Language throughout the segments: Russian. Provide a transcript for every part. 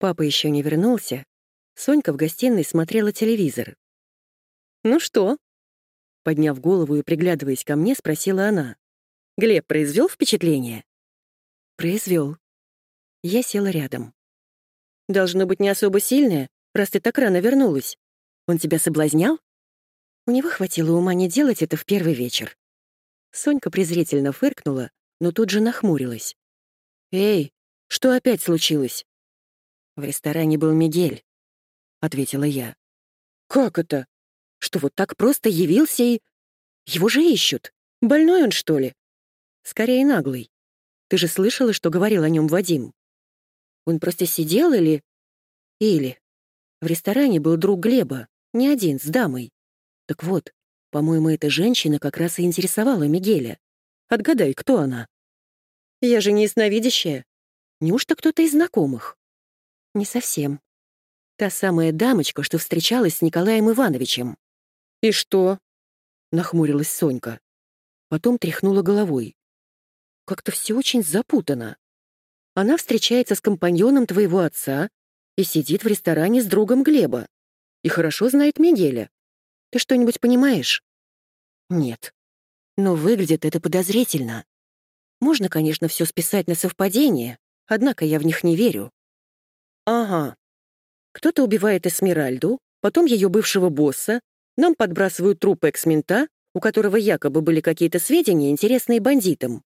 Папа еще не вернулся. Сонька в гостиной смотрела телевизор. «Ну что?» Подняв голову и приглядываясь ко мне, спросила она. «Глеб произвел впечатление?» «Произвел». Я села рядом. «Должно быть не особо сильное, раз ты так рано вернулась. Он тебя соблазнял?» У него хватило ума не делать это в первый вечер. Сонька презрительно фыркнула, но тут же нахмурилась. «Эй, что опять случилось?» «В ресторане был Мигель», — ответила я. «Как это? Что вот так просто явился и... Его же ищут. Больной он, что ли?» «Скорее наглый. Ты же слышала, что говорил о нем Вадим?» «Он просто сидел или...» «Или...» В ресторане был друг Глеба, не один, с дамой. Так вот, по-моему, эта женщина как раз и интересовала Мигеля. Отгадай, кто она? Я же не ясновидящая. Неужто кто-то из знакомых? Не совсем. Та самая дамочка, что встречалась с Николаем Ивановичем. И что? Нахмурилась Сонька. Потом тряхнула головой. Как-то все очень запутано. Она встречается с компаньоном твоего отца и сидит в ресторане с другом Глеба. И хорошо знает Мигеля. Ты что-нибудь понимаешь? Нет. Но выглядит это подозрительно. Можно, конечно, все списать на совпадение, однако я в них не верю. Ага. Кто-то убивает Эсмеральду, потом ее бывшего босса, нам подбрасывают труп экс-мента, у которого якобы были какие-то сведения, интересные бандитам.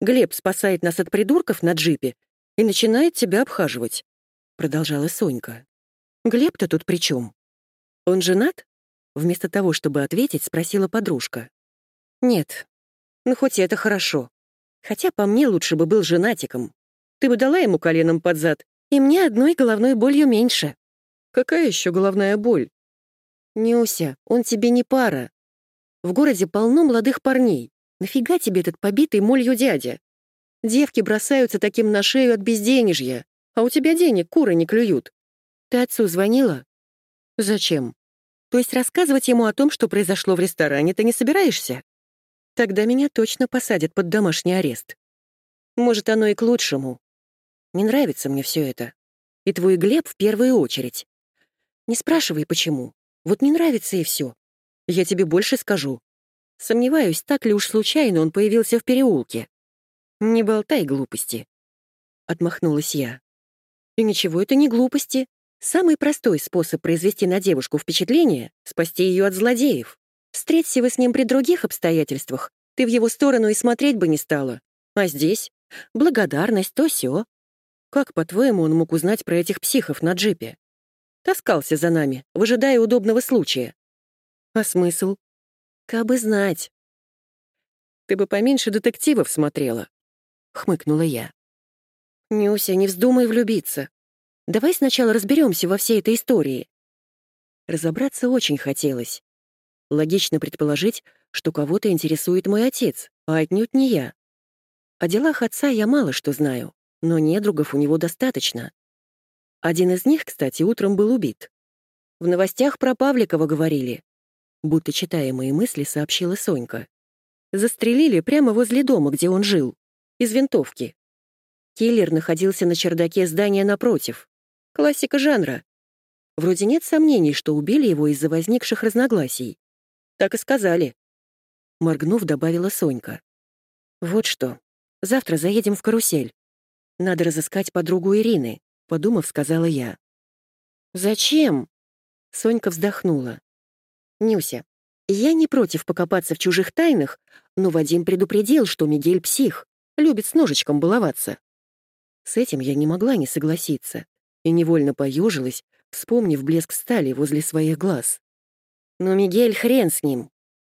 Глеб спасает нас от придурков на джипе и начинает тебя обхаживать», — продолжала Сонька. «Глеб-то тут при чем? Он женат?» Вместо того, чтобы ответить, спросила подружка. «Нет. Ну, хоть это хорошо. Хотя по мне лучше бы был женатиком. Ты бы дала ему коленом под зад, и мне одной головной болью меньше. Какая еще головная боль? Нюся, он тебе не пара. В городе полно молодых парней. Нафига тебе этот побитый молью дядя? Девки бросаются таким на шею от безденежья, а у тебя денег куры не клюют. Ты отцу звонила? Зачем? То есть рассказывать ему о том, что произошло в ресторане, ты не собираешься? Тогда меня точно посадят под домашний арест. Может, оно и к лучшему. Не нравится мне все это. И твой Глеб в первую очередь. Не спрашивай, почему. Вот не нравится и все. Я тебе больше скажу. Сомневаюсь, так ли уж случайно он появился в переулке. Не болтай глупости. Отмахнулась я. И ничего, это не глупости. Самый простой способ произвести на девушку впечатление — спасти ее от злодеев. Встреться вы с ним при других обстоятельствах, ты в его сторону и смотреть бы не стала. А здесь — благодарность, то сё. Как, по-твоему, он мог узнать про этих психов на джипе? Таскался за нами, выжидая удобного случая. А смысл? Кабы знать. Ты бы поменьше детективов смотрела, — хмыкнула я. Нюся, не вздумай влюбиться. Давай сначала разберемся во всей этой истории. Разобраться очень хотелось. Логично предположить, что кого-то интересует мой отец, а отнюдь не я. О делах отца я мало что знаю, но недругов у него достаточно. Один из них, кстати, утром был убит. В новостях про Павликова говорили. Будто читая мои мысли, сообщила Сонька. Застрелили прямо возле дома, где он жил. Из винтовки. Киллер находился на чердаке здания напротив. Классика жанра. Вроде нет сомнений, что убили его из-за возникших разногласий. Так и сказали. Моргнув, добавила Сонька. Вот что. Завтра заедем в карусель. Надо разыскать подругу Ирины, подумав, сказала я. Зачем? Сонька вздохнула. Нюся, я не против покопаться в чужих тайнах, но Вадим предупредил, что Мигель псих, любит с ножичком баловаться. С этим я не могла не согласиться и невольно поюжилась, вспомнив блеск стали возле своих глаз. Но Мигель хрен с ним.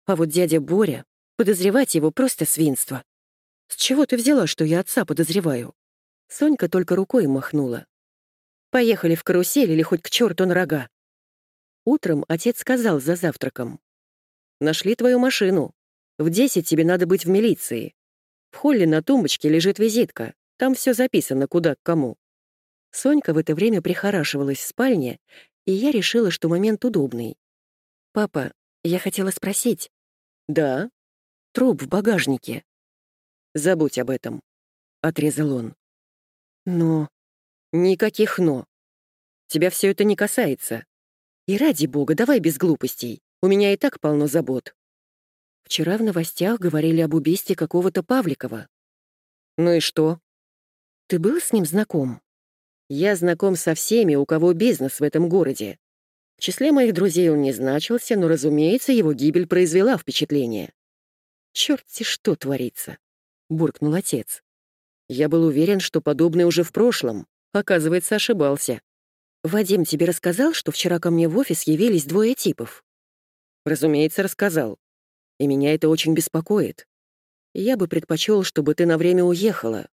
А вот дядя Боря, подозревать его просто свинство. С чего ты взяла, что я отца подозреваю? Сонька только рукой махнула. Поехали в карусель или хоть к черту на рога. Утром отец сказал за завтраком. Нашли твою машину. В десять тебе надо быть в милиции. В холле на тумбочке лежит визитка. Там все записано, куда к кому. Сонька в это время прихорашивалась в спальне, и я решила, что момент удобный. «Папа, я хотела спросить». «Да?» «Труп в багажнике». «Забудь об этом», — отрезал он. «Но...» «Никаких «но». Тебя все это не касается. И ради бога, давай без глупостей. У меня и так полно забот. Вчера в новостях говорили об убийстве какого-то Павликова. Ну и что? Ты был с ним знаком? Я знаком со всеми, у кого бизнес в этом городе. В числе моих друзей он не значился, но, разумеется, его гибель произвела впечатление. «Чёрт-те что творится!» — буркнул отец. «Я был уверен, что подобное уже в прошлом. Оказывается, ошибался. Вадим тебе рассказал, что вчера ко мне в офис явились двое типов?» «Разумеется, рассказал. И меня это очень беспокоит. Я бы предпочел, чтобы ты на время уехала.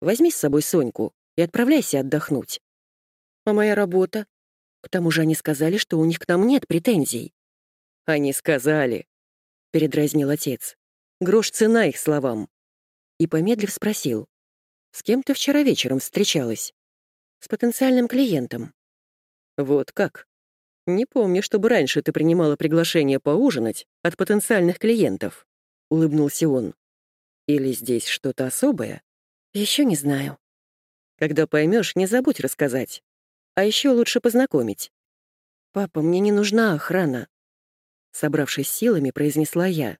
Возьми с собой Соньку и отправляйся отдохнуть. А моя работа? К тому же они сказали, что у них к нам нет претензий. Они сказали, — передразнил отец. Грош цена их словам. И, помедлив, спросил. С кем ты вчера вечером встречалась? С потенциальным клиентом. Вот как? Не помню, чтобы раньше ты принимала приглашение поужинать от потенциальных клиентов, — улыбнулся он. Или здесь что-то особое? Еще не знаю. Когда поймешь, не забудь рассказать. А еще лучше познакомить. Папа, мне не нужна охрана. Собравшись силами, произнесла я.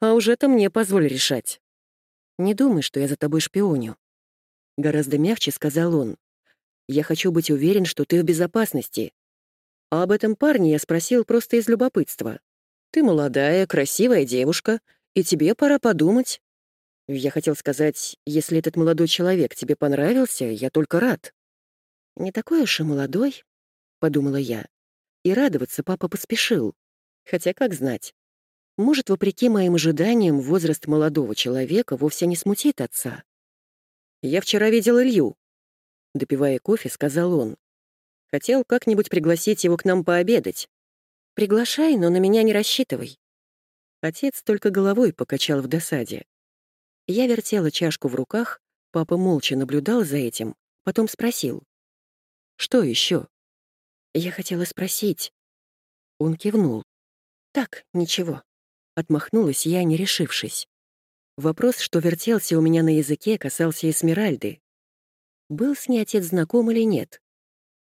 А уже это мне позволь решать. Не думай, что я за тобой шпионю. Гораздо мягче сказал он. Я хочу быть уверен, что ты в безопасности. А об этом парне я спросил просто из любопытства. Ты молодая, красивая девушка, и тебе пора подумать, я хотел сказать, если этот молодой человек тебе понравился, я только рад. Не такой уж и молодой, — подумала я. И радоваться папа поспешил. Хотя, как знать. Может, вопреки моим ожиданиям, возраст молодого человека вовсе не смутит отца. «Я вчера видел Илью», — допивая кофе, сказал он. «Хотел как-нибудь пригласить его к нам пообедать. Приглашай, но на меня не рассчитывай». Отец только головой покачал в досаде. Я вертела чашку в руках, папа молча наблюдал за этим, потом спросил. «Что еще?» Я хотела спросить. Он кивнул. «Так, ничего». Отмахнулась я, не решившись. Вопрос, что вертелся у меня на языке, касался Эсмеральды. Был с ней отец знаком или нет?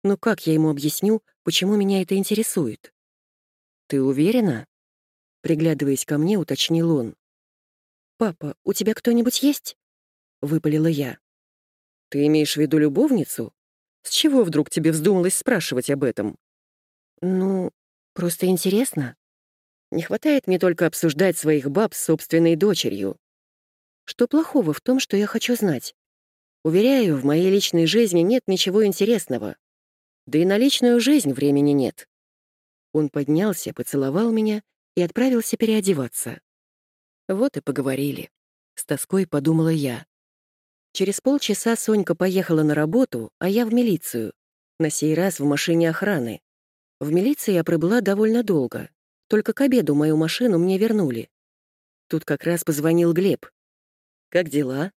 Но как я ему объясню, почему меня это интересует? «Ты уверена?» Приглядываясь ко мне, уточнил он. «Папа, у тебя кто-нибудь есть?» — выпалила я. «Ты имеешь в виду любовницу? С чего вдруг тебе вздумалось спрашивать об этом?» «Ну, просто интересно. Не хватает мне только обсуждать своих баб с собственной дочерью. Что плохого в том, что я хочу знать? Уверяю, в моей личной жизни нет ничего интересного. Да и на личную жизнь времени нет». Он поднялся, поцеловал меня и отправился переодеваться. Вот и поговорили. С тоской подумала я. Через полчаса Сонька поехала на работу, а я в милицию. На сей раз в машине охраны. В милиции я пробыла довольно долго. Только к обеду мою машину мне вернули. Тут как раз позвонил Глеб. «Как дела?»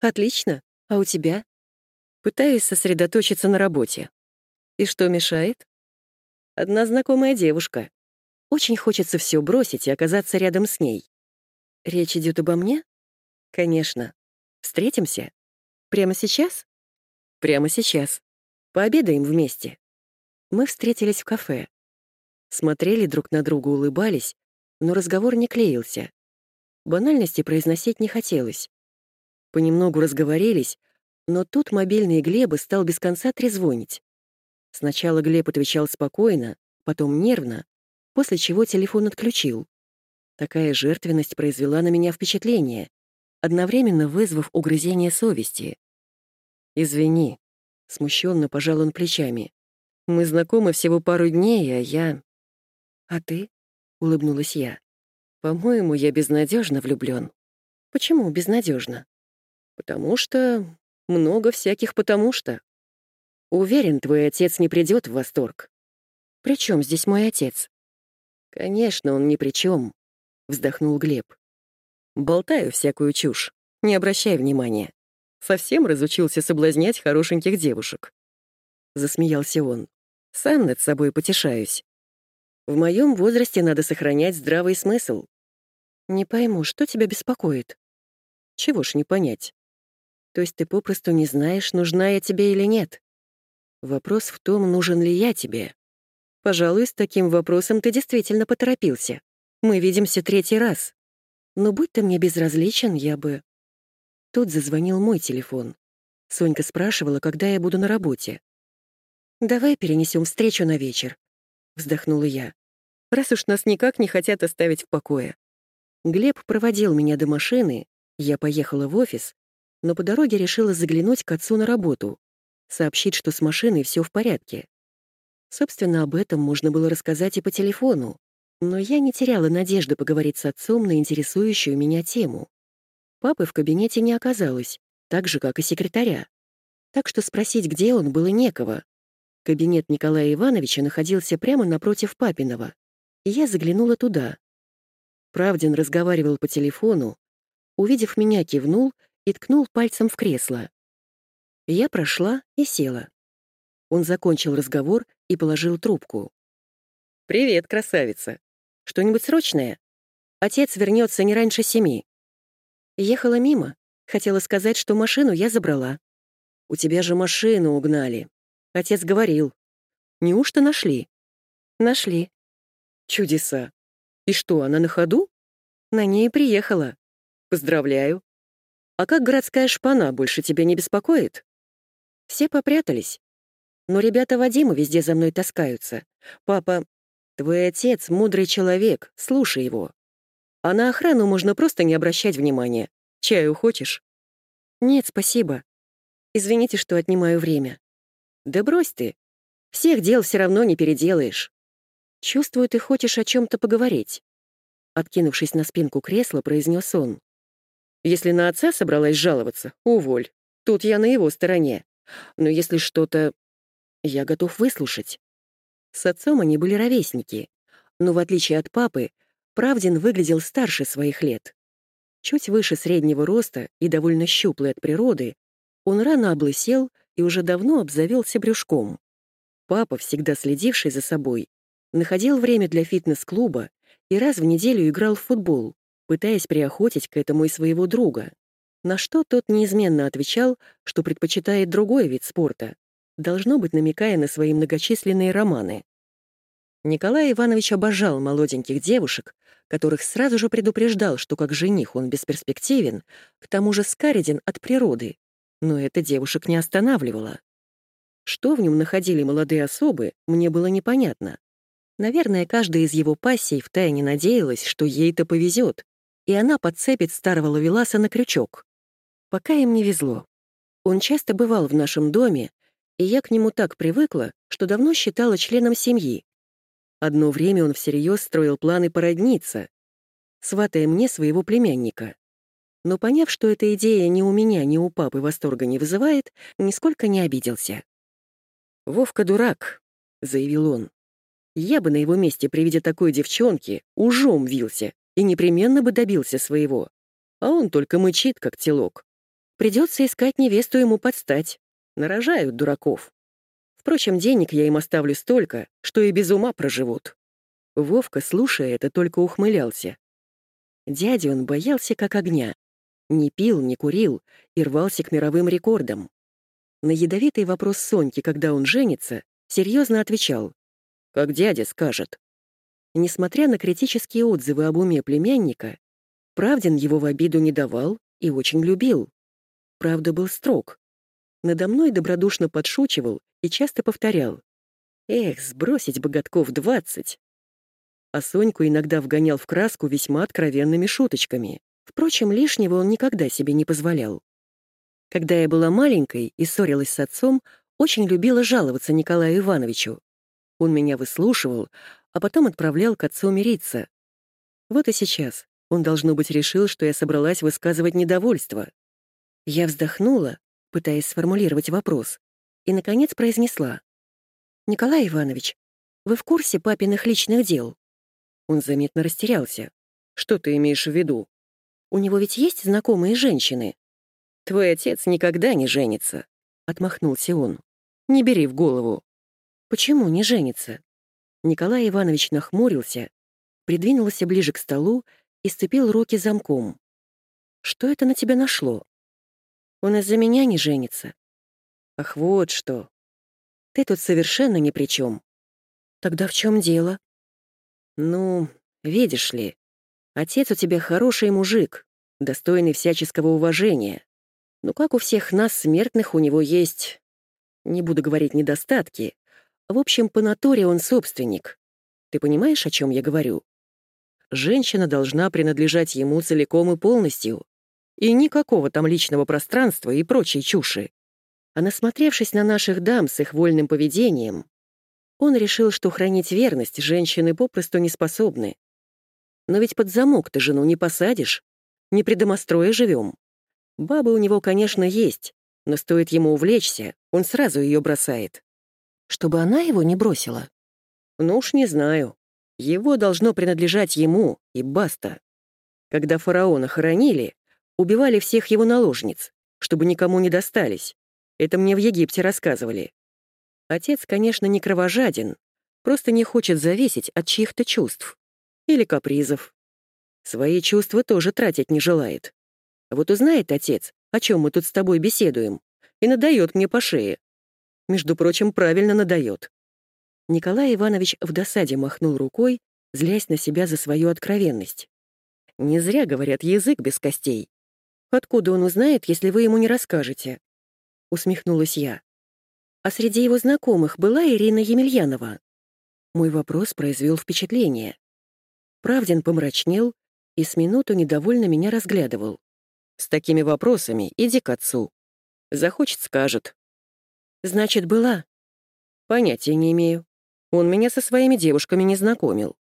«Отлично. А у тебя?» Пытаюсь сосредоточиться на работе. И что мешает? Одна знакомая девушка. Очень хочется все бросить и оказаться рядом с ней. Речь идет обо мне? Конечно. Встретимся? Прямо сейчас? Прямо сейчас. Пообедаем вместе. Мы встретились в кафе. Смотрели друг на друга, улыбались, но разговор не клеился. Банальности произносить не хотелось. Понемногу разговорились, но тут мобильный Глеба стал без конца трезвонить. Сначала Глеб отвечал спокойно, потом нервно, после чего телефон отключил. Такая жертвенность произвела на меня впечатление, одновременно вызвав угрызение совести. «Извини», — смущенно пожал он плечами. «Мы знакомы всего пару дней, а я...» «А ты?» — улыбнулась я. «По-моему, я безнадежно влюблен. «Почему безнадежно? «Потому что... много всяких «потому что». Уверен, твой отец не придет в восторг». «При чем здесь мой отец?» «Конечно, он ни при чем. — вздохнул Глеб. «Болтаю всякую чушь. Не обращай внимания. Совсем разучился соблазнять хорошеньких девушек». Засмеялся он. «Сам над собой потешаюсь. В моем возрасте надо сохранять здравый смысл». «Не пойму, что тебя беспокоит?» «Чего ж не понять? То есть ты попросту не знаешь, нужна я тебе или нет?» Вопрос в том, нужен ли я тебе. Пожалуй, с таким вопросом ты действительно поторопился. Мы видимся третий раз. Но будь ты мне безразличен, я бы... Тут зазвонил мой телефон. Сонька спрашивала, когда я буду на работе. «Давай перенесем встречу на вечер», — вздохнула я. «Раз уж нас никак не хотят оставить в покое». Глеб проводил меня до машины, я поехала в офис, но по дороге решила заглянуть к отцу на работу, сообщить, что с машиной все в порядке. Собственно, об этом можно было рассказать и по телефону, но я не теряла надежды поговорить с отцом на интересующую меня тему. Папы в кабинете не оказалось, так же, как и секретаря. Так что спросить, где он, было некого. Кабинет Николая Ивановича находился прямо напротив папиного, и я заглянула туда. Правдин разговаривал по телефону, увидев меня, кивнул и ткнул пальцем в кресло. Я прошла и села. Он закончил разговор и положил трубку. «Привет, красавица. Что-нибудь срочное? Отец вернется не раньше семи». Ехала мимо. Хотела сказать, что машину я забрала. «У тебя же машину угнали». Отец говорил. «Неужто нашли?» «Нашли». «Чудеса. И что, она на ходу?» «На ней приехала». «Поздравляю. А как городская шпана больше тебя не беспокоит?» Все попрятались. Но ребята Вадима везде за мной таскаются. Папа, твой отец — мудрый человек, слушай его. А на охрану можно просто не обращать внимания. Чаю хочешь? Нет, спасибо. Извините, что отнимаю время. Да брось ты. Всех дел все равно не переделаешь. Чувствую, ты хочешь о чем то поговорить. Откинувшись на спинку кресла, произнес он. Если на отца собралась жаловаться, уволь. Тут я на его стороне. Но если что-то... Я готов выслушать. С отцом они были ровесники, но в отличие от папы, Правдин выглядел старше своих лет. Чуть выше среднего роста и довольно щуплый от природы, он рано облысел и уже давно обзавелся брюшком. Папа, всегда следивший за собой, находил время для фитнес-клуба и раз в неделю играл в футбол, пытаясь приохотить к этому и своего друга. На что тот неизменно отвечал, что предпочитает другой вид спорта, должно быть, намекая на свои многочисленные романы. Николай Иванович обожал молоденьких девушек, которых сразу же предупреждал, что как жених он бесперспективен, к тому же скареден от природы, но это девушек не останавливало. Что в нем находили молодые особы, мне было непонятно. Наверное, каждая из его пассий втайне надеялась, что ей-то повезет, и она подцепит старого ловеласа на крючок. Пока им не везло. Он часто бывал в нашем доме, и я к нему так привыкла, что давно считала членом семьи. Одно время он всерьез строил планы породниться, сватая мне своего племянника. Но поняв, что эта идея ни у меня, ни у папы восторга не вызывает, нисколько не обиделся. «Вовка дурак», — заявил он. «Я бы на его месте при виде такой девчонки ужом вился и непременно бы добился своего. А он только мычит, как телок. Придется искать невесту ему подстать. Нарожают дураков. Впрочем, денег я им оставлю столько, что и без ума проживут. Вовка, слушая это, только ухмылялся. Дядя он боялся как огня. Не пил, не курил и рвался к мировым рекордам. На ядовитый вопрос Соньки, когда он женится, серьезно отвечал. «Как дядя скажет». Несмотря на критические отзывы об уме племянника, Правдин его в обиду не давал и очень любил правда, был строг. Надо мной добродушно подшучивал и часто повторял. «Эх, сбросить бы годков двадцать!» А Соньку иногда вгонял в краску весьма откровенными шуточками. Впрочем, лишнего он никогда себе не позволял. Когда я была маленькой и ссорилась с отцом, очень любила жаловаться Николаю Ивановичу. Он меня выслушивал, а потом отправлял к отцу мириться. Вот и сейчас он, должно быть, решил, что я собралась высказывать недовольство. Я вздохнула, пытаясь сформулировать вопрос, и, наконец, произнесла. «Николай Иванович, вы в курсе папиных личных дел?» Он заметно растерялся. «Что ты имеешь в виду? У него ведь есть знакомые женщины?» «Твой отец никогда не женится», — отмахнулся он. «Не бери в голову». «Почему не женится?» Николай Иванович нахмурился, придвинулся ближе к столу и сцепил руки замком. «Что это на тебя нашло?» Он из-за меня не женится. Ах, вот что. Ты тут совершенно ни при чем. Тогда в чем дело? Ну, видишь ли, отец у тебя хороший мужик, достойный всяческого уважения. Но как у всех нас, смертных, у него есть, не буду говорить недостатки, в общем, по натуре он собственник. Ты понимаешь, о чем я говорю? Женщина должна принадлежать ему целиком и полностью. И никакого там личного пространства и прочей чуши. А насмотревшись на наших дам с их вольным поведением, он решил, что хранить верность женщины попросту не способны. Но ведь под замок ты жену не посадишь. Не при домострое живем. Бабы у него, конечно, есть, но стоит ему увлечься, он сразу ее бросает. Чтобы она его не бросила? Ну уж не знаю. Его должно принадлежать ему, и баста. Когда фараона хоронили, убивали всех его наложниц, чтобы никому не достались. Это мне в Египте рассказывали. Отец, конечно, не кровожаден, просто не хочет зависеть от чьих-то чувств. Или капризов. Свои чувства тоже тратить не желает. Вот узнает отец, о чем мы тут с тобой беседуем, и надает мне по шее. Между прочим, правильно надает. Николай Иванович в досаде махнул рукой, злясь на себя за свою откровенность. Не зря говорят язык без костей. Откуда он узнает, если вы ему не расскажете? Усмехнулась я. А среди его знакомых была Ирина Емельянова. Мой вопрос произвел впечатление. Правдин помрачнел и с минуту недовольно меня разглядывал. «С такими вопросами иди к отцу. Захочет — скажет». «Значит, была?» «Понятия не имею. Он меня со своими девушками не знакомил.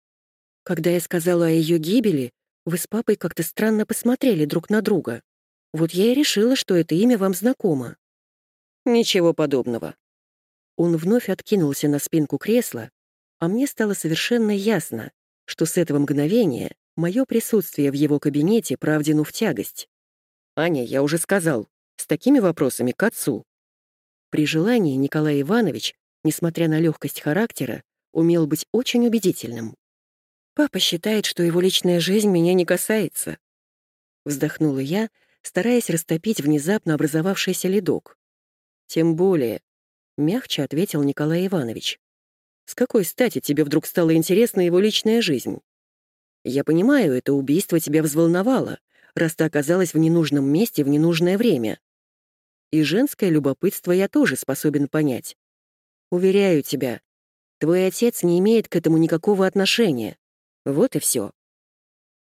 Когда я сказала о ее гибели, вы с папой как-то странно посмотрели друг на друга. Вот я и решила, что это имя вам знакомо. Ничего подобного. Он вновь откинулся на спинку кресла, а мне стало совершенно ясно, что с этого мгновения мое присутствие в его кабинете правдину в тягость. «Аня, я уже сказал, с такими вопросами к отцу». При желании Николай Иванович несмотря на легкость характера, умел быть очень убедительным. «Папа считает, что его личная жизнь меня не касается», — вздохнула я, стараясь растопить внезапно образовавшийся ледок. «Тем более», — мягче ответил Николай Иванович, «с какой стати тебе вдруг стала интересна его личная жизнь? Я понимаю, это убийство тебя взволновало, раз ты оказалась в ненужном месте в ненужное время. И женское любопытство я тоже способен понять. Уверяю тебя, твой отец не имеет к этому никакого отношения. Вот и все.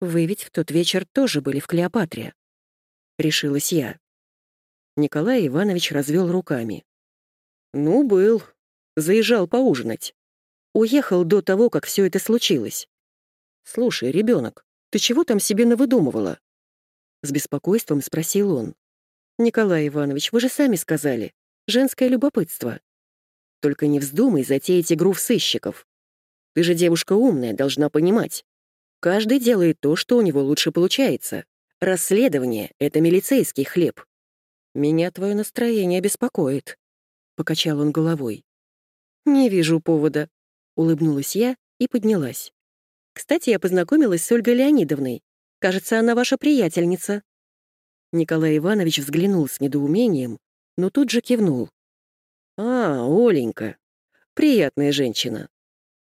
Вы ведь в тот вечер тоже были в Клеопатре. Решилась я. Николай Иванович развел руками. Ну, был. Заезжал поужинать. Уехал до того, как все это случилось. Слушай, ребенок, ты чего там себе навыдумывала? С беспокойством спросил он. Николай Иванович, вы же сами сказали. Женское любопытство. Только не вздумай затеять игру в сыщиков. Ты же девушка умная, должна понимать. Каждый делает то, что у него лучше получается. Расследование — это милицейский хлеб. Меня твое настроение беспокоит. Покачал он головой. Не вижу повода. Улыбнулась я и поднялась. Кстати, я познакомилась с Ольгой Леонидовной. Кажется, она ваша приятельница. Николай Иванович взглянул с недоумением, но тут же кивнул. «А, Оленька. Приятная женщина.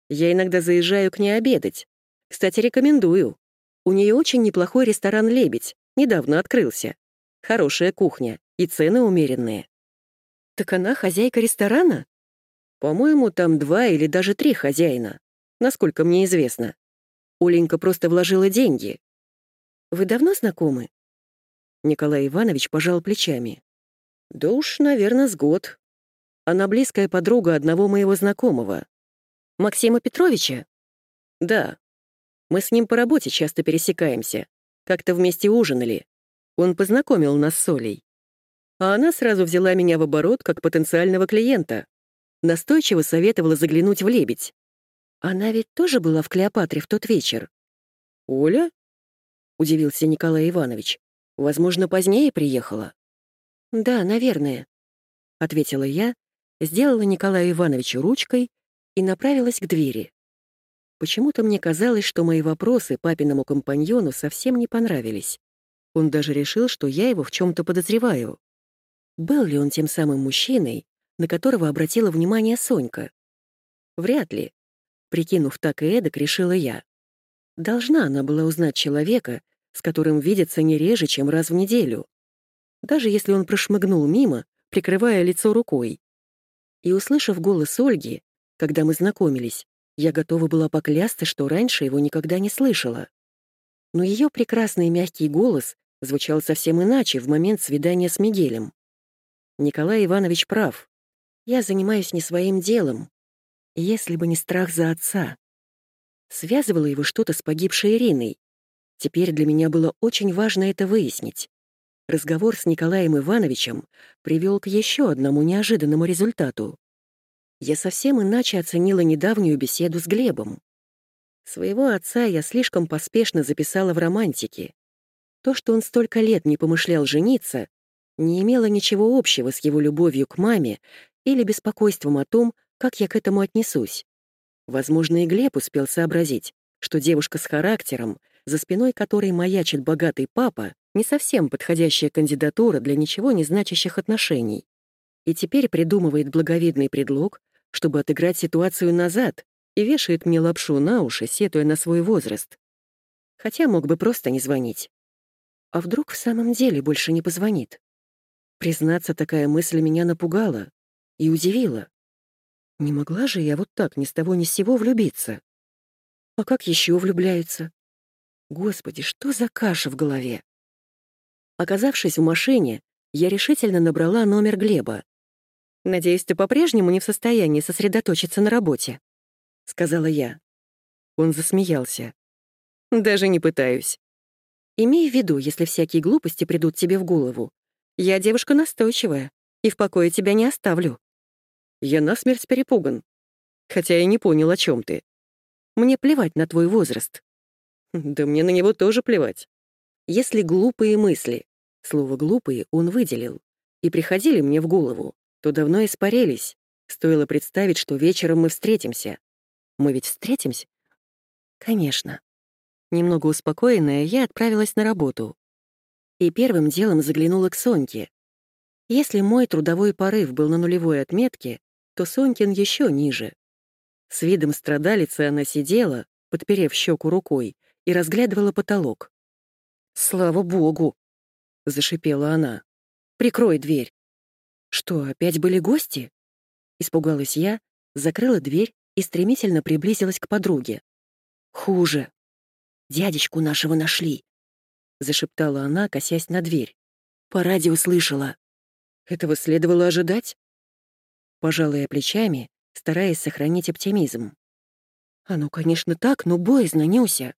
Я иногда заезжаю к ней обедать. Кстати, рекомендую. У нее очень неплохой ресторан «Лебедь». Недавно открылся. Хорошая кухня и цены умеренные». «Так она хозяйка ресторана?» «По-моему, там два или даже три хозяина, насколько мне известно. Оленька просто вложила деньги». «Вы давно знакомы?» Николай Иванович пожал плечами. «Да уж, наверное, с год. Она близкая подруга одного моего знакомого. Максима Петровича? Да. Мы с ним по работе часто пересекаемся. Как-то вместе ужинали. Он познакомил нас с Олей. А она сразу взяла меня в оборот как потенциального клиента. Настойчиво советовала заглянуть в «Лебедь». Она ведь тоже была в Клеопатре в тот вечер. «Оля?» — удивился Николай Иванович. «Возможно, позднее приехала?» «Да, наверное», — ответила я, сделала Николаю Ивановичу ручкой и направилась к двери. Почему-то мне казалось, что мои вопросы папиному компаньону совсем не понравились. Он даже решил, что я его в чем то подозреваю. Был ли он тем самым мужчиной, на которого обратила внимание Сонька. Вряд ли. Прикинув так и эдак, решила я. Должна она была узнать человека, с которым видится не реже, чем раз в неделю. Даже если он прошмыгнул мимо, прикрывая лицо рукой. И, услышав голос Ольги, когда мы знакомились, я готова была поклясться, что раньше его никогда не слышала. Но ее прекрасный мягкий голос звучал совсем иначе в момент свидания с Мигелем. Николай Иванович прав. Я занимаюсь не своим делом. Если бы не страх за отца. Связывало его что-то с погибшей Ириной. Теперь для меня было очень важно это выяснить. Разговор с Николаем Ивановичем привел к еще одному неожиданному результату. Я совсем иначе оценила недавнюю беседу с Глебом. Своего отца я слишком поспешно записала в романтике. То, что он столько лет не помышлял жениться, не имело ничего общего с его любовью к маме или беспокойством о том, как я к этому отнесусь. Возможно, и Глеб успел сообразить, что девушка с характером, за спиной которой маячит богатый папа, не совсем подходящая кандидатура для ничего не значащих отношений. И теперь придумывает благовидный предлог, чтобы отыграть ситуацию назад, и вешает мне лапшу на уши, сетуя на свой возраст. Хотя мог бы просто не звонить. А вдруг в самом деле больше не позвонит? Признаться, такая мысль меня напугала и удивила. Не могла же я вот так ни с того ни с сего влюбиться. А как еще влюбляются? Господи, что за каша в голове? Оказавшись в машине, я решительно набрала номер Глеба. «Надеюсь, ты по-прежнему не в состоянии сосредоточиться на работе», — сказала я. Он засмеялся. «Даже не пытаюсь. Имей в виду, если всякие глупости придут тебе в голову. Я девушка настойчивая, и в покое тебя не оставлю». Я насмерть перепуган. Хотя я не понял, о чем ты. Мне плевать на твой возраст. Да мне на него тоже плевать. Если глупые мысли, слово «глупые» он выделил, и приходили мне в голову, то давно испарились. Стоило представить, что вечером мы встретимся. Мы ведь встретимся? Конечно. Немного успокоенная, я отправилась на работу. И первым делом заглянула к Соньке. Если мой трудовой порыв был на нулевой отметке, то Сонькин еще ниже. С видом страдалицы она сидела, подперев щеку рукой, и разглядывала потолок. «Слава богу!» — зашипела она. «Прикрой дверь». «Что, опять были гости?» Испугалась я, закрыла дверь и стремительно приблизилась к подруге. «Хуже. Дядечку нашего нашли», — зашептала она, косясь на дверь. «По радио слышала». «Этого следовало ожидать?» Пожала плечами, стараясь сохранить оптимизм. «Оно, конечно, так, но боязно, Нюся.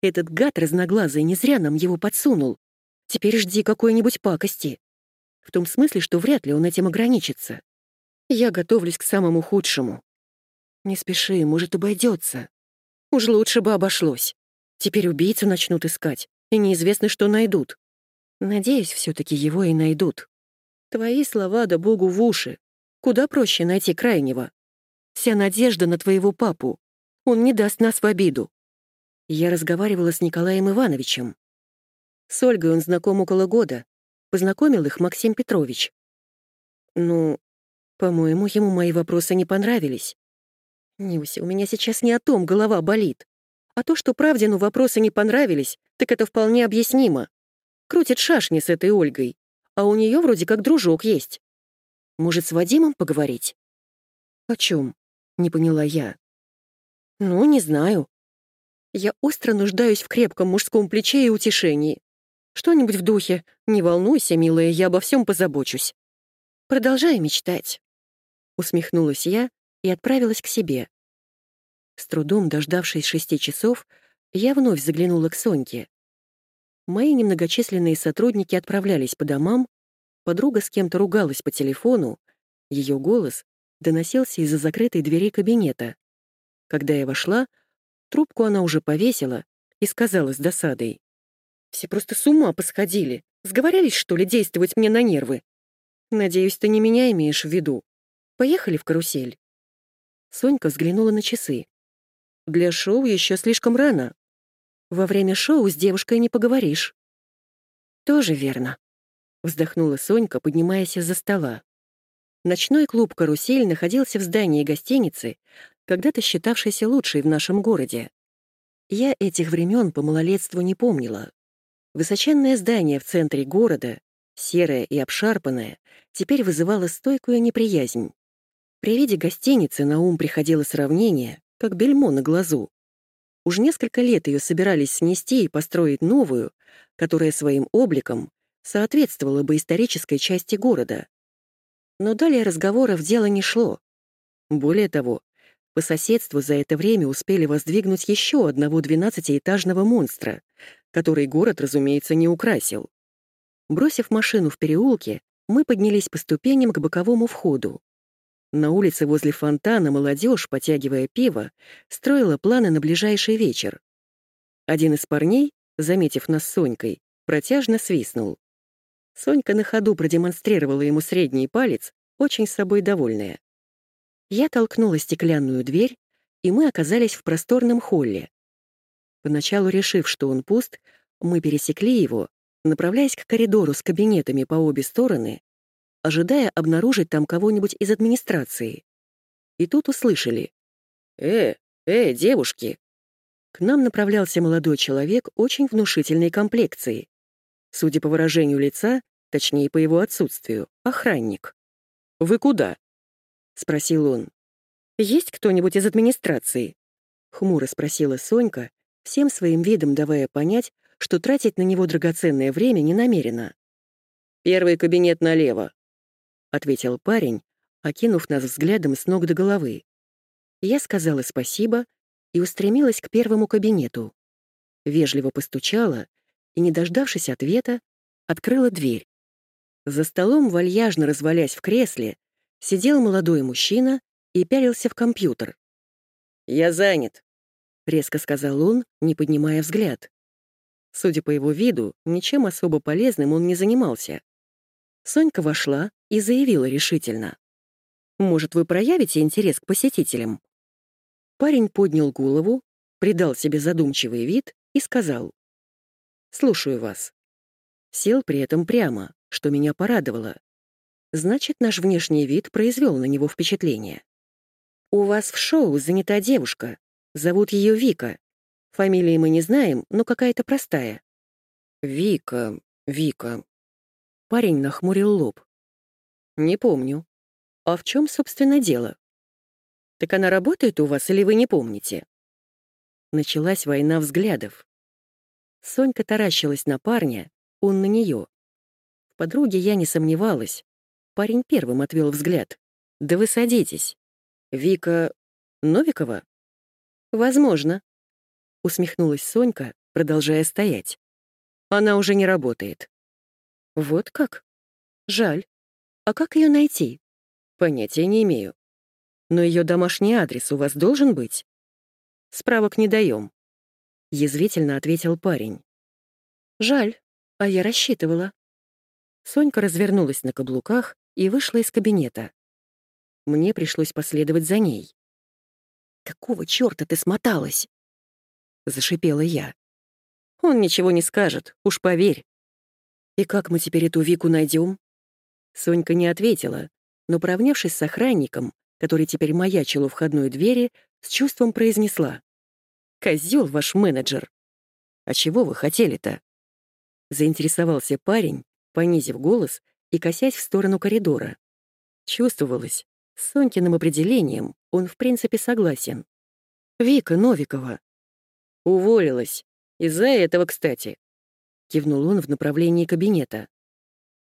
Этот гад разноглазый не зря нам его подсунул. Теперь жди какой-нибудь пакости. В том смысле, что вряд ли он этим ограничится. Я готовлюсь к самому худшему. Не спеши, может, обойдется. Уж лучше бы обошлось. Теперь убийцу начнут искать, и неизвестно, что найдут. Надеюсь, все таки его и найдут. Твои слова да богу в уши. Куда проще найти крайнего. Вся надежда на твоего папу. Он не даст нас в обиду. Я разговаривала с Николаем Ивановичем. С Ольгой он знаком около года. Познакомил их Максим Петрович. Ну, по-моему, ему мои вопросы не понравились. Нюся, у меня сейчас не о том голова болит. А то, что Правдину вопросы не понравились, так это вполне объяснимо. Крутит шашни с этой Ольгой, а у нее вроде как дружок есть. Может, с Вадимом поговорить? О чем? Не поняла я. Ну, не знаю. Я остро нуждаюсь в крепком мужском плече и утешении. Что-нибудь в духе «Не волнуйся, милая, я обо всем позабочусь». Продолжай мечтать. Усмехнулась я и отправилась к себе. С трудом дождавшись шести часов, я вновь заглянула к Соньке. Мои немногочисленные сотрудники отправлялись по домам, подруга с кем-то ругалась по телефону, ее голос доносился из-за закрытой двери кабинета. Когда я вошла, трубку она уже повесила и сказала с досадой. «Все просто с ума посходили. Сговорились, что ли, действовать мне на нервы? Надеюсь, ты не меня имеешь в виду. Поехали в карусель». Сонька взглянула на часы. Для шоу еще слишком рано. Во время шоу с девушкой не поговоришь. Тоже верно. Вздохнула Сонька, поднимаясь из-за стола. Ночной клуб «Карусель» находился в здании гостиницы, когда-то считавшейся лучшей в нашем городе. Я этих времен по малолетству не помнила. Высоченное здание в центре города, серое и обшарпанное, теперь вызывало стойкую неприязнь. При виде гостиницы на ум приходило сравнение, как бельмо на глазу. Уж несколько лет ее собирались снести и построить новую, которая своим обликом соответствовала бы исторической части города. Но далее разговоров дело не шло. Более того, по соседству за это время успели воздвигнуть еще одного двенадцатиэтажного монстра, который город, разумеется, не украсил. Бросив машину в переулке, мы поднялись по ступеням к боковому входу. На улице возле фонтана молодежь, потягивая пиво, строила планы на ближайший вечер. Один из парней, заметив нас с Сонькой, протяжно свистнул. Сонька на ходу продемонстрировала ему средний палец, очень собой довольная. Я толкнула стеклянную дверь, и мы оказались в просторном холле. Поначалу решив, что он пуст, мы пересекли его, направляясь к коридору с кабинетами по обе стороны, ожидая обнаружить там кого-нибудь из администрации. И тут услышали. «Э, э, девушки!» К нам направлялся молодой человек очень внушительной комплекции. Судя по выражению лица, точнее, по его отсутствию, охранник. «Вы куда?» — спросил он. «Есть кто-нибудь из администрации?» — хмуро спросила Сонька, всем своим видом давая понять, что тратить на него драгоценное время не намерена. «Первый кабинет налево», — ответил парень, окинув нас взглядом с ног до головы. Я сказала спасибо и устремилась к первому кабинету. Вежливо постучала и, не дождавшись ответа, открыла дверь. За столом, вальяжно развалясь в кресле, сидел молодой мужчина и пялился в компьютер. «Я занят», — резко сказал он, не поднимая взгляд. Судя по его виду, ничем особо полезным он не занимался. Сонька вошла и заявила решительно. «Может, вы проявите интерес к посетителям?» Парень поднял голову, придал себе задумчивый вид и сказал. «Слушаю вас». Сел при этом прямо, что меня порадовало. Значит, наш внешний вид произвел на него впечатление. «У вас в шоу занята девушка. Зовут ее Вика. Фамилии мы не знаем, но какая-то простая». «Вика, Вика», Парень нахмурил лоб. «Не помню. А в чем, собственно, дело? Так она работает у вас или вы не помните?» Началась война взглядов. Сонька таращилась на парня, он на нее. В подруге я не сомневалась. Парень первым отвел взгляд. «Да вы садитесь. Вика... Новикова?» «Возможно», — усмехнулась Сонька, продолжая стоять. «Она уже не работает. Вот как? Жаль. А как ее найти? Понятия не имею. Но ее домашний адрес у вас должен быть? Справок не даем. Язвительно ответил парень. Жаль, а я рассчитывала. Сонька развернулась на каблуках и вышла из кабинета. Мне пришлось последовать за ней. «Какого чёрта ты смоталась?» — зашипела я. «Он ничего не скажет, уж поверь. «И как мы теперь эту Вику найдем? Сонька не ответила, но, поравнявшись с охранником, который теперь маячил у входной двери, с чувством произнесла. «Козёл ваш менеджер!» «А чего вы хотели-то?» Заинтересовался парень, понизив голос и косясь в сторону коридора. Чувствовалось, с Сонькиным определением он в принципе согласен. «Вика Новикова». «Уволилась. Из-за этого, кстати. — кивнул он в направлении кабинета.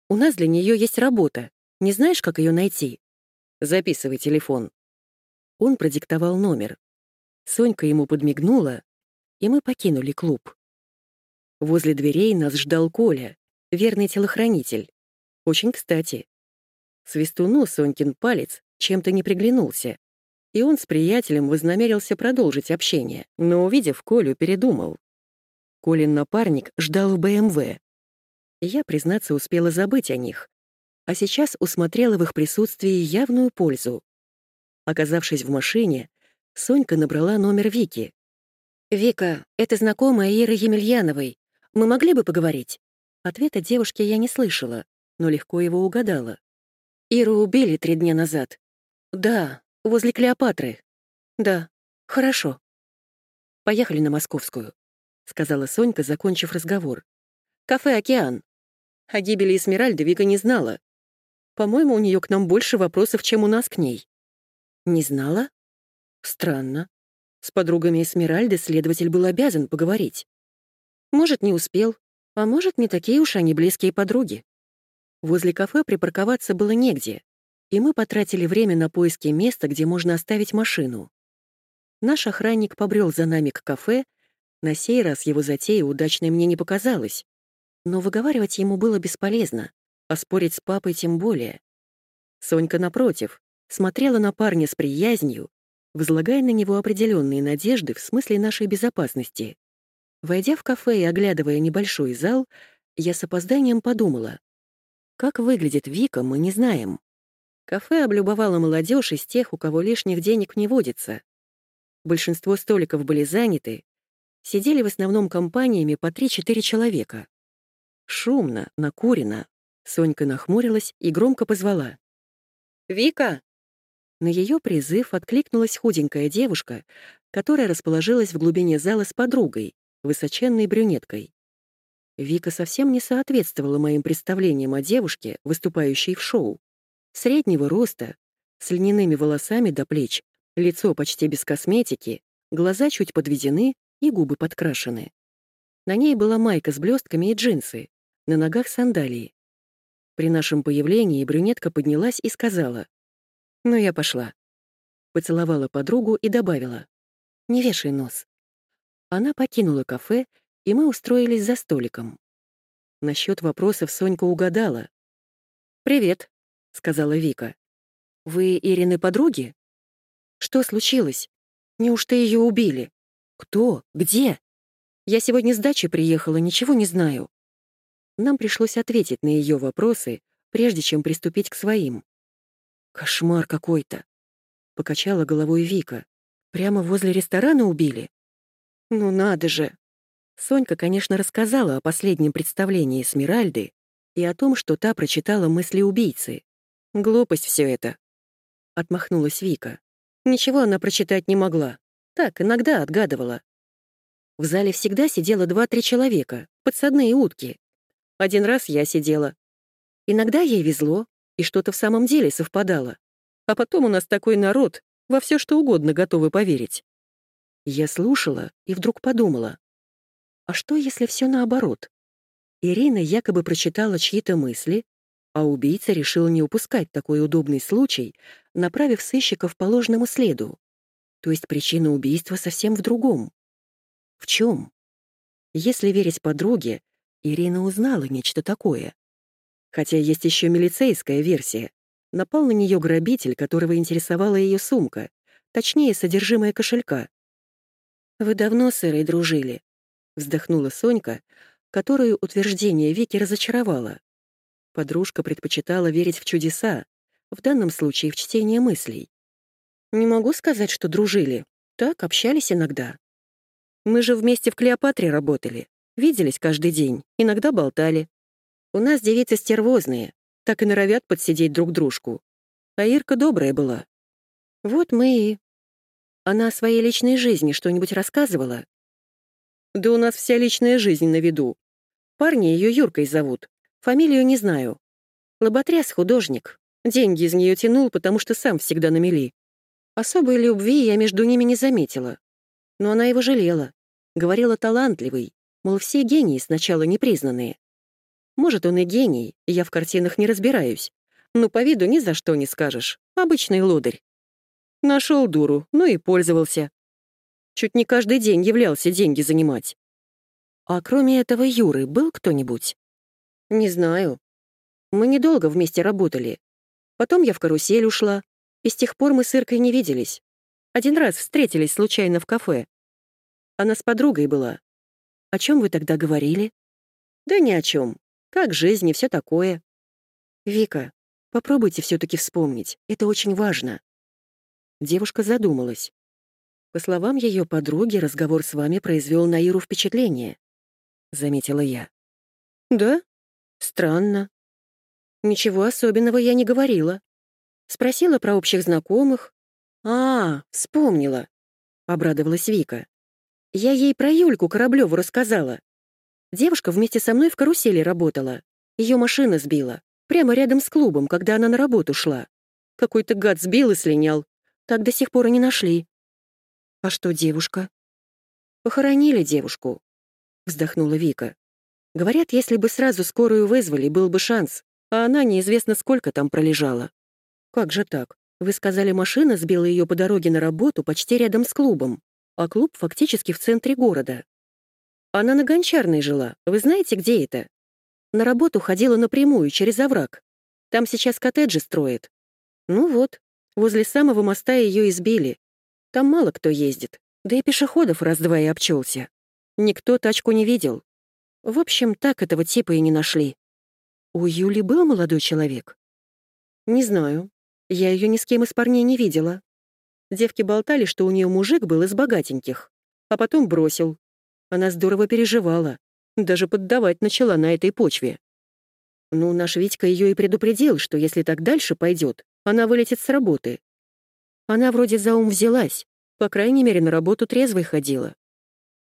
«У нас для нее есть работа. Не знаешь, как ее найти?» «Записывай телефон». Он продиктовал номер. Сонька ему подмигнула, и мы покинули клуб. Возле дверей нас ждал Коля, верный телохранитель. Очень кстати. Свистуну Сонькин палец чем-то не приглянулся, и он с приятелем вознамерился продолжить общение, но, увидев Колю, передумал. Колин напарник ждал в БМВ. Я, признаться, успела забыть о них, а сейчас усмотрела в их присутствии явную пользу. Оказавшись в машине, Сонька набрала номер Вики. «Вика, это знакомая Иры Емельяновой. Мы могли бы поговорить?» Ответа девушки я не слышала, но легко его угадала. Иру убили три дня назад. Да, возле Клеопатры. Да, хорошо. Поехали на Московскую, сказала Сонька, закончив разговор. Кафе «Океан». О гибели Эсмеральды Вика не знала. По-моему, у нее к нам больше вопросов, чем у нас к ней. Не знала? Странно. С подругами Эсмеральды следователь был обязан поговорить. Может, не успел, а может, не такие уж они близкие подруги. Возле кафе припарковаться было негде, и мы потратили время на поиски места, где можно оставить машину. Наш охранник побрел за нами к кафе, на сей раз его затея удачной мне не показалась, но выговаривать ему было бесполезно, а спорить с папой тем более. Сонька, напротив, смотрела на парня с приязнью, возлагая на него определенные надежды в смысле нашей безопасности. Войдя в кафе и оглядывая небольшой зал, я с опозданием подумала, как выглядит Вика, мы не знаем. Кафе облюбовало молодежь из тех, у кого лишних денег не водится. Большинство столиков были заняты, сидели в основном компаниями по 3-4 человека. Шумно, накурено. Сонька нахмурилась и громко позвала. «Вика!» На ее призыв откликнулась худенькая девушка, которая расположилась в глубине зала с подругой, высоченной брюнеткой. Вика совсем не соответствовала моим представлениям о девушке, выступающей в шоу. Среднего роста, с льняными волосами до плеч, лицо почти без косметики, глаза чуть подведены и губы подкрашены. На ней была майка с блестками и джинсы, на ногах сандалии. При нашем появлении брюнетка поднялась и сказала, «Ну, я пошла». Поцеловала подругу и добавила, «Не вешай нос». Она покинула кафе и мы устроились за столиком. Насчет вопросов Сонька угадала. «Привет», — сказала Вика. «Вы Ирины подруги?» «Что случилось? Неужто ее убили? Кто? Где?» «Я сегодня с дачи приехала, ничего не знаю». Нам пришлось ответить на ее вопросы, прежде чем приступить к своим. «Кошмар какой-то», — покачала головой Вика. «Прямо возле ресторана убили?» «Ну надо же!» Сонька, конечно, рассказала о последнем представлении Смиральды и о том, что та прочитала мысли убийцы. Глупость все это. Отмахнулась Вика. Ничего она прочитать не могла. Так, иногда отгадывала. В зале всегда сидело два-три человека, подсадные утки. Один раз я сидела. Иногда ей везло, и что-то в самом деле совпадало. А потом у нас такой народ, во все что угодно готовы поверить. Я слушала и вдруг подумала. А что, если все наоборот? Ирина якобы прочитала чьи-то мысли, а убийца решил не упускать такой удобный случай, направив сыщиков по ложному следу. То есть причина убийства совсем в другом. В чем? Если верить подруге, Ирина узнала нечто такое. Хотя есть еще милицейская версия. Напал на нее грабитель, которого интересовала ее сумка, точнее, содержимое кошелька. «Вы давно с Ирой дружили?» Вздохнула Сонька, которую утверждение Вики разочаровало. Подружка предпочитала верить в чудеса, в данном случае в чтение мыслей. Не могу сказать, что дружили. Так, общались иногда. Мы же вместе в Клеопатре работали. Виделись каждый день, иногда болтали. У нас девицы стервозные, так и норовят подсидеть друг дружку. А Ирка добрая была. Вот мы и... Она о своей личной жизни что-нибудь рассказывала? Да у нас вся личная жизнь на виду. Парни ее Юркой зовут. Фамилию не знаю. Лоботряс художник. Деньги из нее тянул, потому что сам всегда на мели. Особой любви я между ними не заметила. Но она его жалела. Говорила талантливый, мол, все гении сначала непризнанные. Может, он и гений, я в картинах не разбираюсь. Но по виду ни за что не скажешь. Обычный лодырь. Нашел дуру, ну и пользовался. Чуть не каждый день являлся деньги занимать. А кроме этого Юры был кто-нибудь? Не знаю. Мы недолго вместе работали. Потом я в карусель ушла, и с тех пор мы с Иркой не виделись. Один раз встретились случайно в кафе. Она с подругой была. О чем вы тогда говорили? Да ни о чем. Как жизнь и все такое. Вика, попробуйте все-таки вспомнить. Это очень важно. Девушка задумалась. По словам ее подруги, разговор с вами произвел на Иру впечатление, — заметила я. Да? Странно. Ничего особенного я не говорила. Спросила про общих знакомых. А, вспомнила, обрадовалась Вика. Я ей про Юльку Кораблеву рассказала. Девушка вместе со мной в карусели работала. Ее машина сбила. Прямо рядом с клубом, когда она на работу шла. Какой-то гад сбил и слинял. Так до сих пор и не нашли. А что девушка? Похоронили девушку. Вздохнула Вика. Говорят, если бы сразу скорую вызвали, был бы шанс, а она неизвестно сколько там пролежала. Как же так? Вы сказали, машина сбила ее по дороге на работу почти рядом с клубом, а клуб фактически в центре города. Она на Гончарной жила. Вы знаете, где это? На работу ходила напрямую, через овраг. Там сейчас коттеджи строят. Ну вот, возле самого моста ее избили. Там мало кто ездит. Да и пешеходов раз-два и обчелся. Никто тачку не видел. В общем, так этого типа и не нашли. У Юли был молодой человек? Не знаю. Я ее ни с кем из парней не видела. Девки болтали, что у нее мужик был из богатеньких, а потом бросил, она здорово переживала, даже поддавать начала на этой почве. Ну, наш Витька ее и предупредил, что если так дальше пойдет, она вылетит с работы. Она вроде за ум взялась, по крайней мере, на работу трезвой ходила.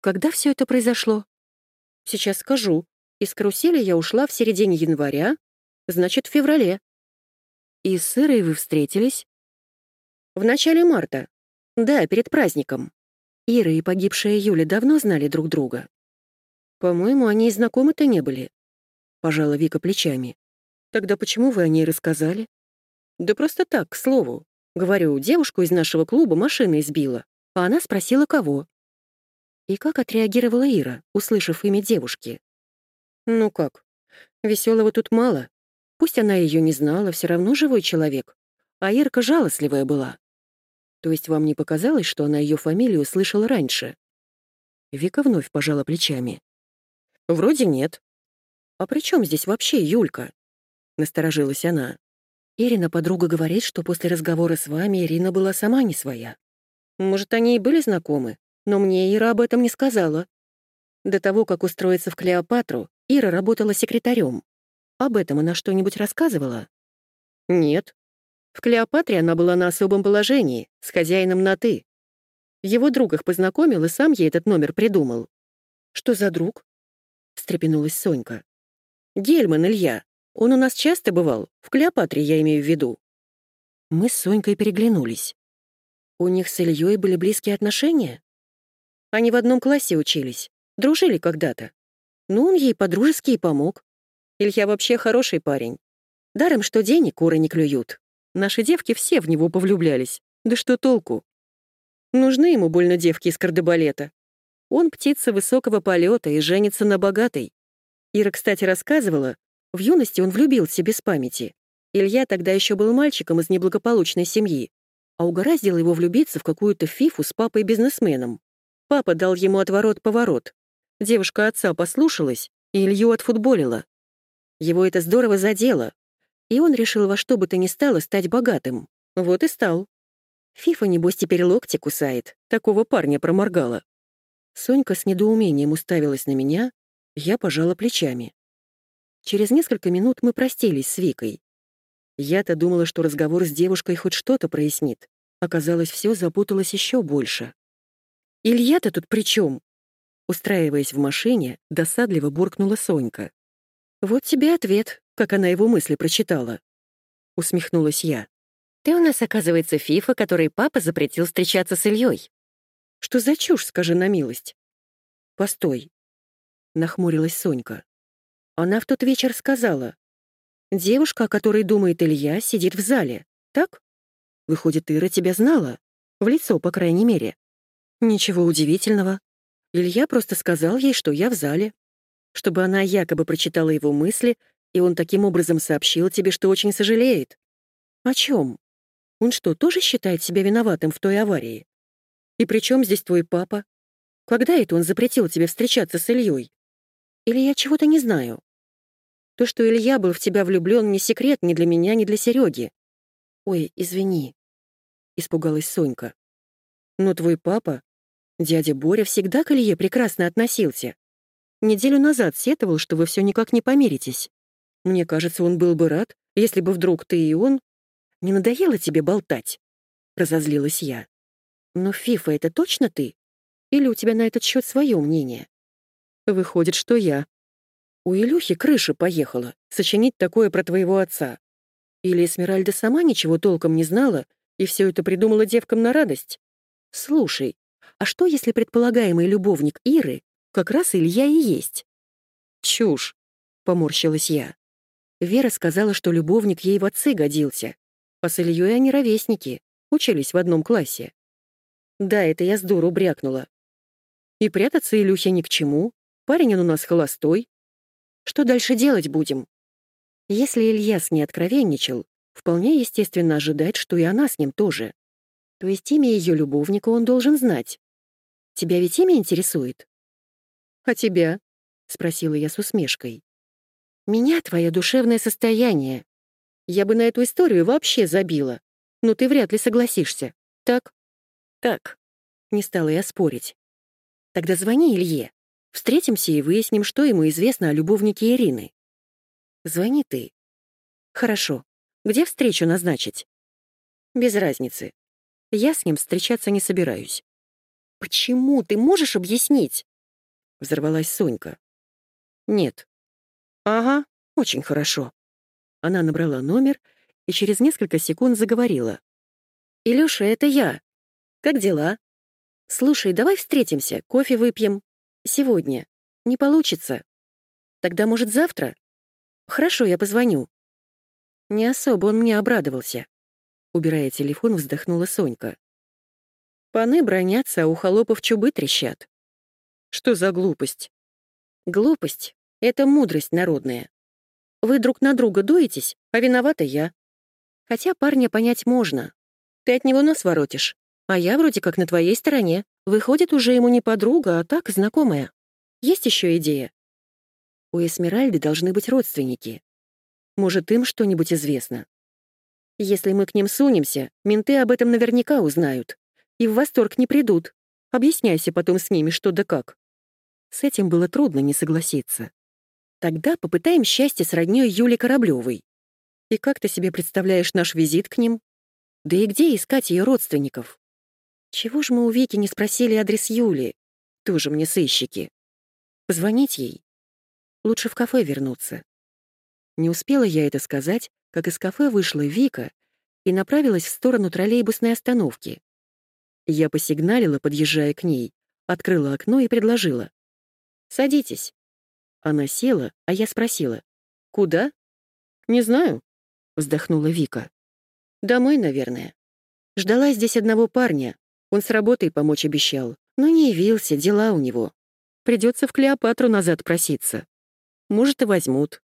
Когда все это произошло? Сейчас скажу. Из карусели я ушла в середине января, значит, в феврале. И с Ирой вы встретились? В начале марта. Да, перед праздником. Ира и погибшая Юля давно знали друг друга. По-моему, они и знакомы-то не были. Пожала Вика плечами. Тогда почему вы о ней рассказали? Да просто так, к слову. Говорю, девушку из нашего клуба машина избила, а она спросила, кого. И как отреагировала Ира, услышав имя девушки? Ну как, веселого тут мало. Пусть она ее не знала, все равно живой человек. А Ирка жалостливая была. То есть вам не показалось, что она ее фамилию слышала раньше? Вика вновь пожала плечами. Вроде нет. А при чем здесь вообще Юлька? Насторожилась она. Ирина подруга говорит, что после разговора с вами Ирина была сама не своя. Может, они и были знакомы, но мне Ира об этом не сказала. До того, как устроиться в Клеопатру, Ира работала секретарем. Об этом она что-нибудь рассказывала? Нет, в Клеопатре она была на особом положении, с хозяином на «ты». Его друг их познакомил и сам ей этот номер придумал. «Что за друг?» — встрепенулась Сонька. «Гельман Илья. Он у нас часто бывал. В Клеопатре я имею в виду». Мы с Сонькой переглянулись. У них с Ильей были близкие отношения? Они в одном классе учились, дружили когда-то. Ну, он ей по-дружески и помог. Илья вообще хороший парень. Даром, что денег куры не клюют. Наши девки все в него повлюблялись. Да что толку? Нужны ему больно девки из кардебалета. Он птица высокого полета и женится на богатой. Ира, кстати, рассказывала, в юности он влюбился без памяти. Илья тогда еще был мальчиком из неблагополучной семьи, а угораздило его влюбиться в какую-то фифу с папой-бизнесменом. Папа дал ему отворот-поворот. Девушка отца послушалась и Илью отфутболила. Его это здорово задело, и он решил во что бы то ни стало стать богатым. Вот и стал. Фифа, небось, теперь локти кусает. Такого парня проморгала. Сонька с недоумением уставилась на меня, я пожала плечами. Через несколько минут мы простились с Викой. Я-то думала, что разговор с девушкой хоть что-то прояснит. Оказалось, все запуталось еще больше. «Илья-то тут при чем? Устраиваясь в машине, досадливо буркнула Сонька. «Вот тебе ответ как она его мысли прочитала. Усмехнулась я. «Ты у нас, оказывается, фифа, которой папа запретил встречаться с Ильей. Что за чушь, скажи на милость?» «Постой», — нахмурилась Сонька. Она в тот вечер сказала. «Девушка, о которой думает Илья, сидит в зале, так? Выходит, Ира тебя знала? В лицо, по крайней мере. Ничего удивительного. Илья просто сказал ей, что я в зале. Чтобы она якобы прочитала его мысли и он таким образом сообщил тебе, что очень сожалеет. О чем? Он что, тоже считает себя виноватым в той аварии? И при чем здесь твой папа? Когда это он запретил тебе встречаться с Ильей? Или я чего-то не знаю? То, что Илья был в тебя влюблен, не секрет ни для меня, ни для Сереги. Ой, извини, испугалась Сонька. Но твой папа, дядя Боря, всегда к Илье прекрасно относился. Неделю назад сетовал, что вы все никак не помиритесь. Мне кажется, он был бы рад, Если бы вдруг ты и он... Не надоело тебе болтать?» — разозлилась я. «Но Фифа — это точно ты? Или у тебя на этот счет свое мнение?» «Выходит, что я. У Илюхи крыша поехала, сочинить такое про твоего отца. Или Эсмеральда сама ничего толком не знала и все это придумала девкам на радость? Слушай, а что, если предполагаемый любовник Иры как раз Илья и есть? Чушь, поморщилась я. Вера сказала, что любовник ей в отцы годился, а с Ильей они ровесники, учились в одном классе. Да, это я с дуру брякнула. И прятаться Илюхе ни к чему. Парень он у нас холостой. Что дальше делать будем? Если Ильяс не откровенничал, вполне естественно ожидать, что и она с ним тоже. То есть имя ее любовника он должен знать. Тебя ведь имя интересует? «А тебя?» — спросила я с усмешкой. «Меня твое душевное состояние. Я бы на эту историю вообще забила. Но ты вряд ли согласишься. Так?» «Так». Не стала я спорить. «Тогда звони Илье. Встретимся и выясним, что ему известно о любовнике Ирины. Звони ты. Хорошо. Где встречу назначить? Без разницы. Я с ним встречаться не собираюсь. Почему? Ты можешь объяснить? Взорвалась Сонька. Нет. Ага, очень хорошо. Она набрала номер и через несколько секунд заговорила. «Илюша, это я. Как дела? Слушай, давай встретимся, кофе выпьем. Сегодня. Не получится. Тогда, может, завтра? Хорошо, я позвоню. Не особо он мне обрадовался. Убирая телефон, вздохнула Сонька. Паны бронятся, а у холопов чубы трещат. Что за глупость? Глупость — это мудрость народная. Вы друг на друга дуетесь, а виновата я. Хотя парня понять можно. Ты от него нос воротишь, а я вроде как на твоей стороне. Выходит, уже ему не подруга, а так, знакомая. Есть еще идея? У Эсмеральды должны быть родственники. Может, им что-нибудь известно? Если мы к ним сунемся, менты об этом наверняка узнают. И в восторг не придут. Объясняйся потом с ними, что да как. С этим было трудно не согласиться. Тогда попытаем счастье с роднёй Юли Кораблёвой. И как ты себе представляешь наш визит к ним? Да и где искать ее родственников? Чего ж мы у Вики не спросили адрес Юли? Тоже мне сыщики. Позвонить ей? Лучше в кафе вернуться. Не успела я это сказать, как из кафе вышла Вика и направилась в сторону троллейбусной остановки. Я посигналила, подъезжая к ней, открыла окно и предложила. «Садитесь». Она села, а я спросила. «Куда?» «Не знаю», — вздохнула Вика. «Домой, наверное. Ждала здесь одного парня, он с работой помочь обещал, но не явился, дела у него. Придется в Клеопатру назад проситься. Может, и возьмут.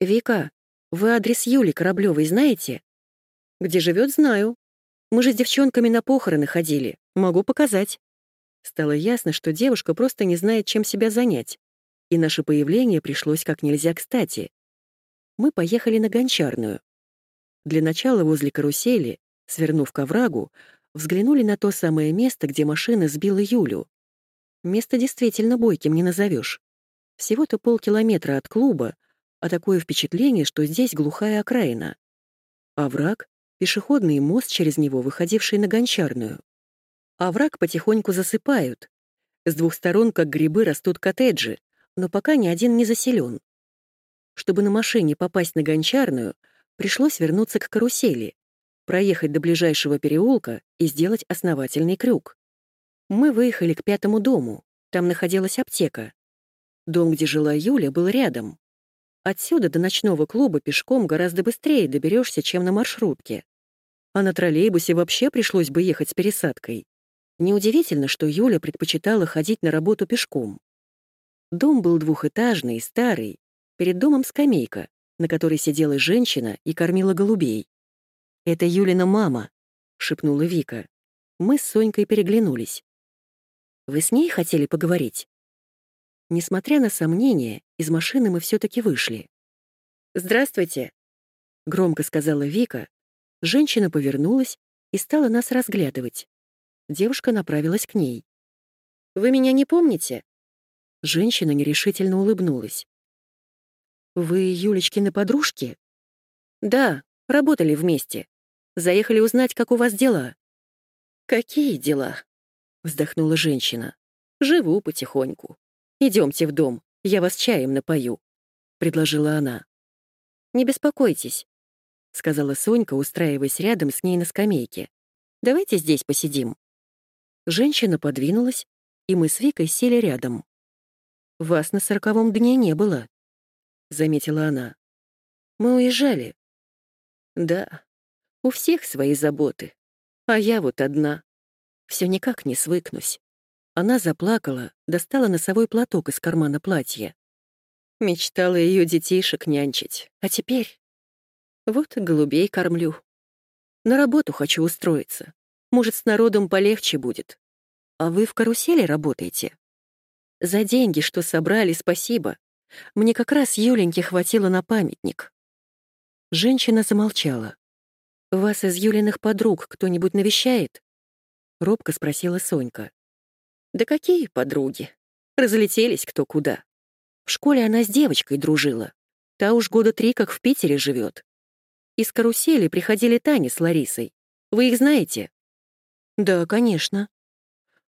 Вика, вы адрес Юли Кораблёвой знаете? Где живет, знаю. Мы же с девчонками на похороны ходили. Могу показать. Стало ясно, что девушка просто не знает, чем себя занять. И наше появление пришлось как нельзя кстати. Мы поехали на Гончарную. Для начала возле карусели, свернув к оврагу, взглянули на то самое место, где машина сбила Юлю. Место действительно бойким не назовешь. Всего-то полкилометра от клуба, а такое впечатление, что здесь глухая окраина. Овраг — пешеходный мост через него, выходивший на гончарную. Овраг потихоньку засыпают. С двух сторон, как грибы, растут коттеджи, но пока ни один не заселен. Чтобы на машине попасть на гончарную, пришлось вернуться к карусели, проехать до ближайшего переулка и сделать основательный крюк. Мы выехали к пятому дому, там находилась аптека. Дом, где жила Юля, был рядом. Отсюда до ночного клуба пешком гораздо быстрее доберешься, чем на маршрутке. А на троллейбусе вообще пришлось бы ехать с пересадкой. Неудивительно, что Юля предпочитала ходить на работу пешком. Дом был двухэтажный, старый. Перед домом скамейка, на которой сидела женщина и кормила голубей. «Это Юлина мама», — шепнула Вика. Мы с Сонькой переглянулись. «Вы с ней хотели поговорить?» Несмотря на сомнения, из машины мы все таки вышли. «Здравствуйте», — громко сказала Вика. Женщина повернулась и стала нас разглядывать. Девушка направилась к ней. «Вы меня не помните?» Женщина нерешительно улыбнулась. «Вы Юлечкины подружки?» Да, работали вместе. Заехали узнать, как у вас дела. Какие дела? Вздохнула женщина. Живу потихоньку. Идемте в дом, я вас чаем напою, предложила она. Не беспокойтесь, сказала Сонька, устраиваясь рядом с ней на скамейке. Давайте здесь посидим. Женщина подвинулась, и мы с Викой сели рядом. «Вас на сороковом дне не было», — заметила она. «Мы уезжали». «Да, у всех свои заботы, а я вот одна. Все никак не свыкнусь». Она заплакала, достала носовой платок из кармана платья. Мечтала ее детишек нянчить, а теперь... Вот голубей кормлю. На работу хочу устроиться. Может, с народом полегче будет. А вы в карусели работаете? За деньги, что собрали, спасибо. Мне как раз Юленьке хватило на памятник. Женщина замолчала. «Вас из Юлиных подруг кто-нибудь навещает?» Робко спросила Сонька. «Да какие подруги? Разлетелись кто куда. В школе она с девочкой дружила. Та уж года три как в Питере живет. Из карусели приходили Таня с Ларисой. Вы их знаете?» «Да, конечно».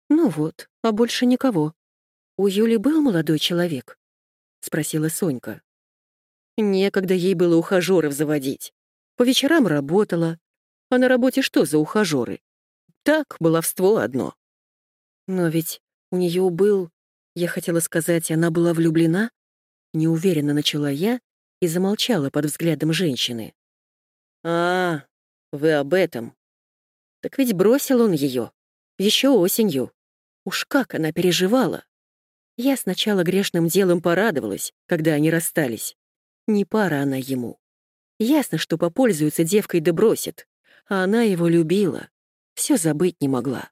«Ну вот, а больше никого. «У Юли был молодой человек?» — спросила Сонька. Некогда ей было ухажеров заводить. По вечерам работала. А на работе что за ухажеры? Так, баловство одно. Но ведь у нее был... Я хотела сказать, она была влюблена? Неуверенно начала я и замолчала под взглядом женщины. «А, вы об этом. Так ведь бросил он ее. Еще осенью. Уж как она переживала. Я сначала грешным делом порадовалась, когда они расстались. Не пара она ему. Ясно, что попользуется девкой да бросит. А она его любила. Все забыть не могла.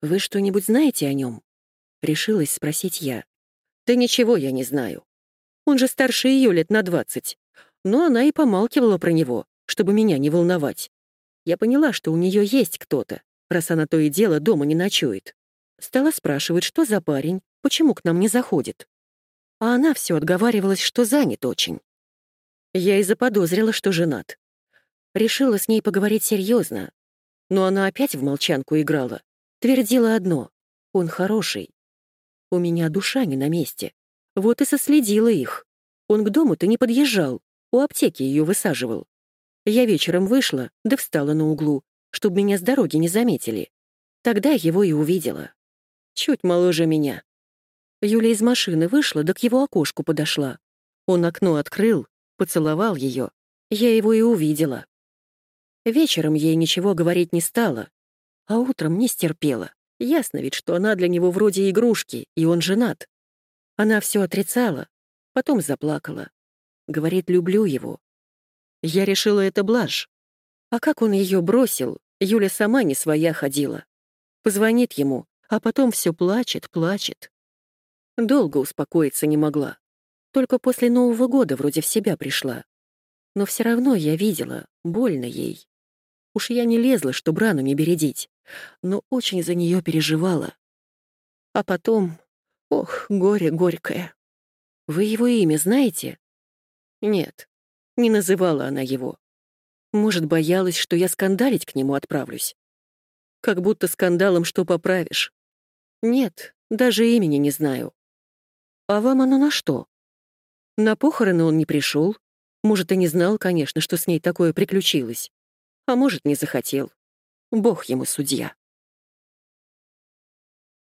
«Вы что-нибудь знаете о нем? Решилась спросить я. «Да ничего я не знаю. Он же старше ее лет на двадцать. Но она и помалкивала про него, чтобы меня не волновать. Я поняла, что у нее есть кто-то, раз она то и дело дома не ночует. Стала спрашивать, что за парень, почему к нам не заходит. А она все отговаривалась, что занят очень. Я и заподозрила, что женат. Решила с ней поговорить серьезно, но она опять в молчанку играла. Твердила одно — он хороший. У меня душа не на месте. Вот и соследила их. Он к дому-то не подъезжал, у аптеки ее высаживал. Я вечером вышла, да встала на углу, чтобы меня с дороги не заметили. Тогда его и увидела чуть моложе меня. Юля из машины вышла, да к его окошку подошла. Он окно открыл, поцеловал ее. Я его и увидела. Вечером ей ничего говорить не стала, а утром не стерпела. Ясно ведь, что она для него вроде игрушки, и он женат. Она все отрицала, потом заплакала. Говорит, люблю его. Я решила, это блажь. А как он ее бросил, Юля сама не своя ходила. Позвонит ему, а потом все плачет, плачет. Долго успокоиться не могла. Только после Нового года вроде в себя пришла. Но все равно я видела, больно ей. Уж я не лезла, чтобы рану не бередить, но очень за нее переживала. А потом... Ох, горе горькое. Вы его имя знаете? Нет, не называла она его. Может, боялась, что я скандалить к нему отправлюсь. Как будто скандалом что поправишь. Нет, даже имени не знаю. А вам оно на что? На похороны он не пришел. Может, и не знал, конечно, что с ней такое приключилось. А может, не захотел. Бог ему судья.